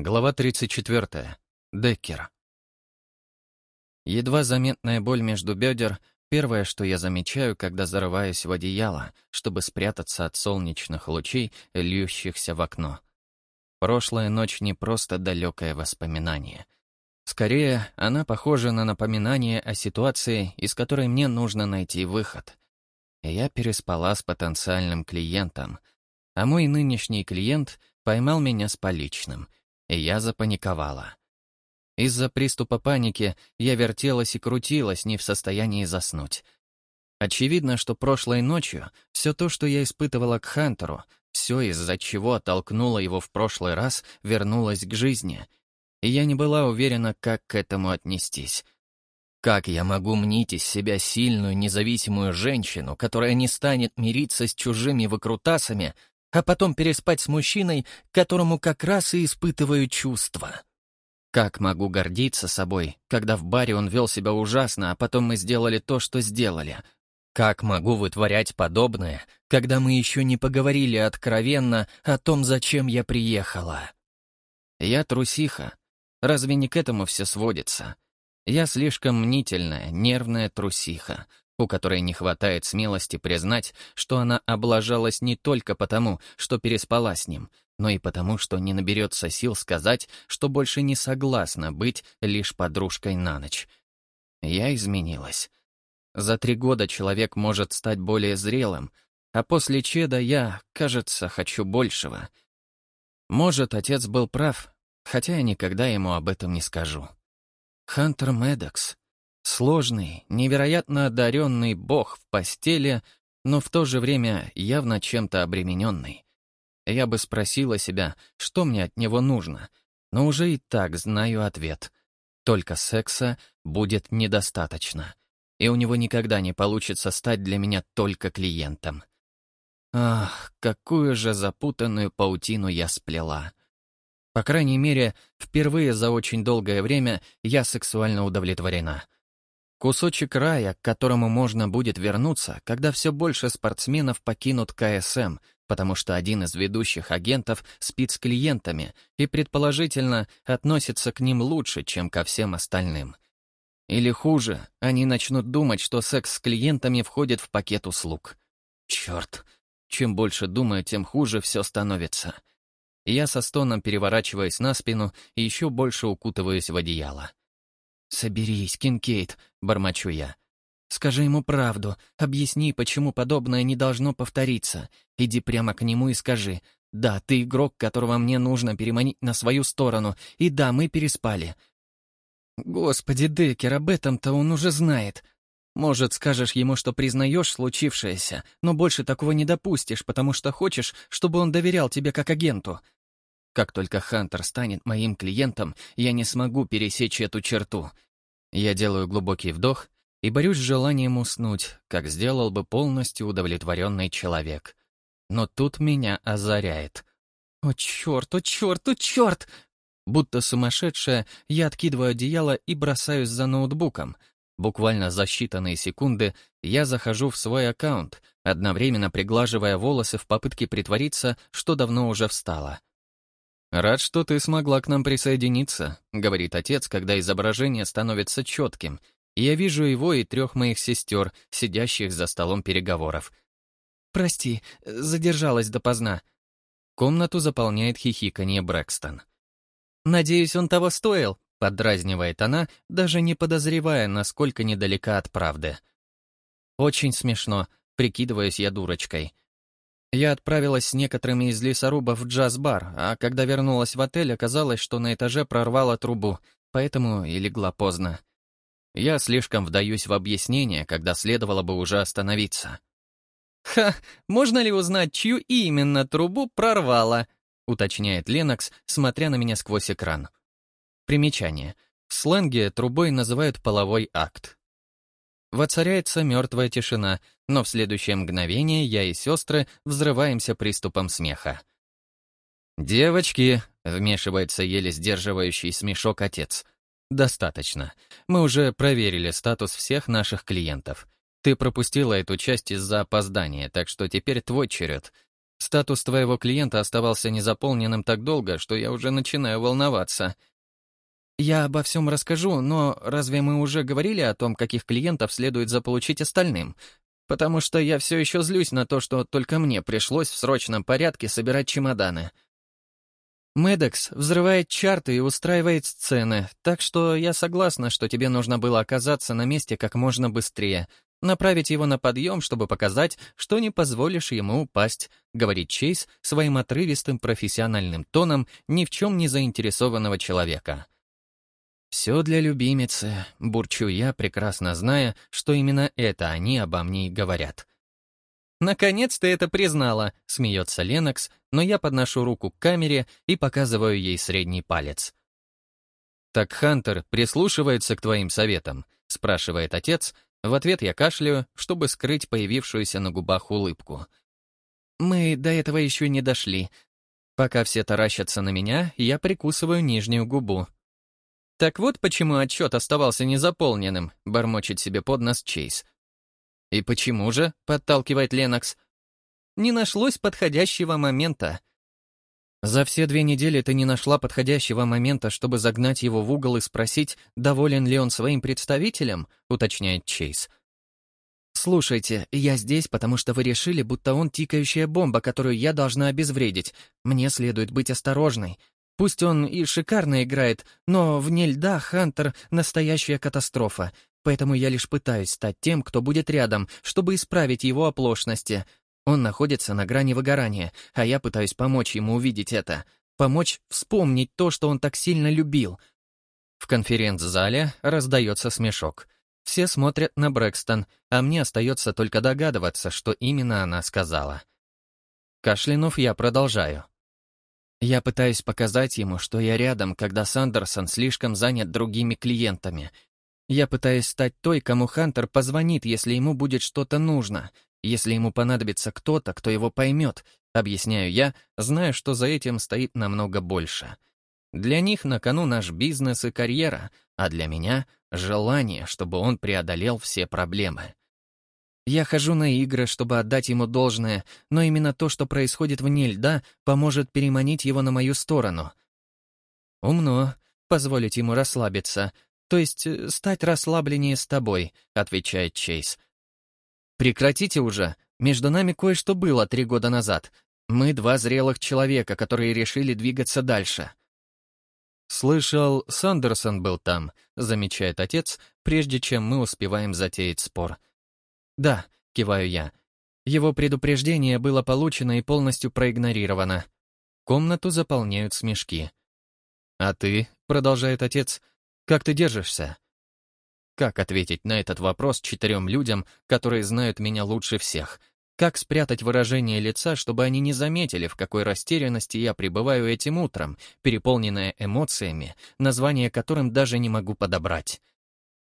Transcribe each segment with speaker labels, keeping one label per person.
Speaker 1: Глава 34. Деккер. Едва заметная боль между бедер — первое, что я замечаю, когда зарываюсь в одеяло, чтобы спрятаться от солнечных лучей, льющихся в окно. Прошлая ночь не просто далекое воспоминание. Скорее, она похожа на напоминание о ситуации, из которой мне нужно найти выход. Я переспала с потенциальным клиентом, а мой нынешний клиент поймал меня с поличным — и я запаниковала. Из-за приступа паники я вертелась и крутилась, не в состоянии заснуть. Очевидно, что прошлой ночью все то, что я испытывала к Хантеру, все, из-за чего оттолкнуло его в прошлый раз, вернулось к жизни. И я не была уверена, как к этому отнестись. Как я могу мнить из себя сильную, независимую женщину, которая не станет мириться с чужими выкрутасами, а потом переспать с мужчиной, которому как раз и испытываю чувства. Как могу гордиться собой, когда в баре он вел себя ужасно, а потом мы сделали то, что сделали? Как могу вытворять подобное, когда мы еще не поговорили откровенно о том, зачем я приехала? Я трусиха. Разве не к этому все сводится? Я слишком мнительная, нервная трусиха, у которой не хватает смелости признать, что она облажалась не только потому, что переспала с ним, но и потому, что не наберется сил сказать, что больше не согласна быть лишь подружкой на ночь. Я изменилась. За три года человек может стать более зрелым, а после Чеда я, кажется, хочу большего. Может, отец был прав, хотя я никогда ему об этом не скажу. Хантер Медокс Сложный, невероятно одаренный бог в постели, но в то же время явно чем-то обремененный. Я бы спросила себя, что мне от него нужно, но уже и так знаю ответ. Только секса будет недостаточно, и у него никогда не получится стать для меня только клиентом. Ах, какую же запутанную паутину я сплела. По крайней мере, впервые за очень долгое время я сексуально удовлетворена — Кусочек рая, к которому можно будет вернуться, когда все больше спортсменов покинут КСМ, потому что один из ведущих агентов спит с клиентами и, предположительно, относится к ним лучше, чем ко всем остальным. Или хуже, они начнут думать, что секс с клиентами входит в пакет услуг. Черт, чем больше думаю, тем хуже все становится. Я со стоном переворачиваюсь на спину и еще больше укутываюсь в одеяло. «Соберись, Кинкейт», — бормочу я. «Скажи ему правду, объясни, почему подобное не должно повториться. Иди прямо к нему и скажи, да, ты игрок, которого мне нужно переманить на свою сторону, и да, мы переспали». «Господи, Деккер, об этом-то он уже знает. Может, скажешь ему, что признаешь случившееся, но больше такого не допустишь, потому что хочешь, чтобы он доверял тебе как агенту. Как только Хантер станет моим клиентом, я не смогу пересечь эту черту. Я делаю глубокий вдох и борюсь с желанием уснуть, как сделал бы полностью удовлетворенный человек. Но тут меня озаряет. «О, черт, о, черт, о, черт!» Будто сумасшедшая, я откидываю одеяло и бросаюсь за ноутбуком. Буквально за считанные секунды я захожу в свой аккаунт, одновременно приглаживая волосы в попытке притвориться, что давно уже встала. «Рад, что ты смогла к нам присоединиться», — говорит отец, когда изображение становится четким, я вижу его и трех моих сестер, сидящих за столом переговоров. «Прости, задержалась допоздна». Комнату заполняет хихиканье Брэкстон. «Надеюсь, он того стоил», — поддразнивает она, даже не подозревая, насколько недалека от правды. «Очень смешно», — прикидываюсь я дурочкой. Я отправилась с некоторыми из лесорубов в джаз-бар, а когда вернулась в отель, оказалось, что на этаже прорвало трубу, поэтому и легла поздно. Я слишком вдаюсь в объяснение, когда следовало бы уже остановиться. «Ха, можно ли узнать, чью именно трубу прорвало?» — уточняет Ленокс, смотря на меня сквозь экран. Примечание. В сленге трубой называют половой акт. Воцаряется мертвая тишина, но в следующее мгновение я и сестры взрываемся приступом смеха. «Девочки!» — вмешивается еле сдерживающий смешок отец. «Достаточно. Мы уже проверили статус всех наших клиентов. Ты пропустила эту часть из-за опоздания, так что теперь твой черед. Статус твоего клиента оставался незаполненным так долго, что я уже начинаю волноваться. Я обо всем расскажу, но разве мы уже говорили о том, каких клиентов следует заполучить остальным? Потому что я все еще злюсь на то, что только мне пришлось в срочном порядке собирать чемоданы. Медекс взрывает чарты и устраивает сцены, так что я согласна, что тебе нужно было оказаться на месте как можно быстрее, направить его на подъем, чтобы показать, что не позволишь ему упасть, говорит Чейз своим отрывистым профессиональным тоном ни в чем не заинтересованного человека. «Все для любимицы», — бурчу я, прекрасно зная, что именно это они обо мне и говорят. «Наконец ты это признала», — смеется Ленокс, но я подношу руку к камере и показываю ей средний палец. «Так Хантер прислушивается к твоим советам?» — спрашивает отец. В ответ я кашляю, чтобы скрыть появившуюся на губах улыбку. «Мы до этого еще не дошли. Пока все таращатся на меня, я прикусываю нижнюю губу». «Так вот почему отчет оставался незаполненным», — бормочет себе под нос Чейз. «И почему же?» — подталкивает Ленокс. «Не нашлось подходящего момента». «За все две недели ты не нашла подходящего момента, чтобы загнать его в угол и спросить, доволен ли он своим представителем?» — уточняет Чейз. «Слушайте, я здесь, потому что вы решили, будто он тикающая бомба, которую я должна обезвредить. Мне следует быть осторожной. Пусть он и шикарно играет, но вне льда Хантер — настоящая катастрофа. Поэтому я лишь пытаюсь стать тем, кто будет рядом, чтобы исправить его оплошности. Он находится на грани выгорания, а я пытаюсь помочь ему увидеть это. Помочь вспомнить то, что он так сильно любил. В конференц-зале раздается смешок. Все смотрят на Брэкстон, а мне остается только догадываться, что именно она сказала. Кашлянув, я продолжаю. Я пытаюсь показать ему, что я рядом, когда Сандерсон слишком занят другими клиентами — я пытаюсь стать той, кому Хантер позвонит, если ему будет что-то нужно, если ему понадобится кто-то, кто его поймет, объясняю я, зная, что за этим стоит намного больше. Для них на кону наш бизнес и карьера, а для меня — желание, чтобы он преодолел все проблемы. Я хожу на игры, чтобы отдать ему должное, но именно то, что происходит вне льда, поможет переманить его на мою сторону. Умно, позволить ему расслабиться — то есть э, стать расслабленнее с тобой», — отвечает Чейз. «Прекратите уже. Между нами кое-что было три года назад. Мы два зрелых человека, которые решили двигаться дальше». «Слышал, Сандерсон был там», — замечает отец, прежде чем мы успеваем затеять спор. «Да», — киваю я. Его предупреждение было получено и полностью проигнорировано. Комнату заполняют смешки. «А ты», — продолжает отец, как ты держишься?» Как ответить на этот вопрос четырем людям, которые знают меня лучше всех? Как спрятать выражение лица, чтобы они не заметили, в какой растерянности я пребываю этим утром, переполненная эмоциями, название которым даже не могу подобрать?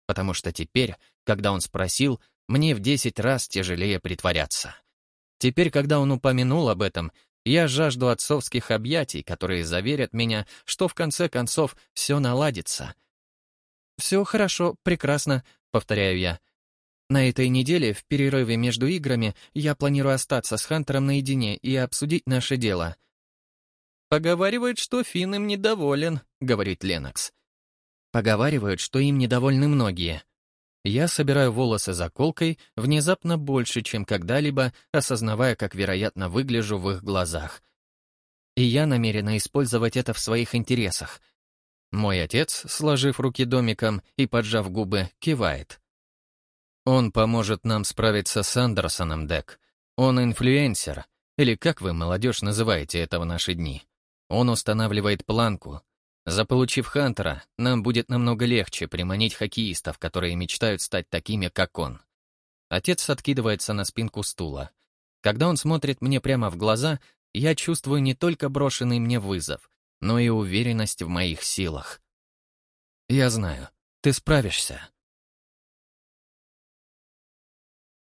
Speaker 1: Потому что теперь, когда он спросил, мне в десять раз тяжелее притворяться. Теперь, когда он упомянул об этом, я жажду отцовских объятий, которые заверят меня, что в конце концов все наладится — «Все хорошо, прекрасно», — повторяю я. На этой неделе, в перерыве между играми, я планирую остаться с Хантером наедине и обсудить наше дело. «Поговаривают, что Финн им недоволен», — говорит Ленокс. Поговаривают, что им недовольны многие. Я собираю волосы заколкой внезапно больше, чем когда-либо, осознавая, как вероятно выгляжу в их глазах. И я намерена использовать это в своих интересах — мой отец, сложив руки домиком и поджав губы, кивает. Он поможет нам справиться с Андерсоном, Дек. Он инфлюенсер, или как вы, молодежь, называете это в наши дни. Он устанавливает планку. Заполучив Хантера, нам будет намного легче приманить хоккеистов, которые мечтают стать такими, как он. Отец откидывается на спинку стула. Когда он смотрит мне прямо в глаза, я чувствую не только брошенный мне вызов, но и уверенность в моих силах. «Я знаю, ты справишься»,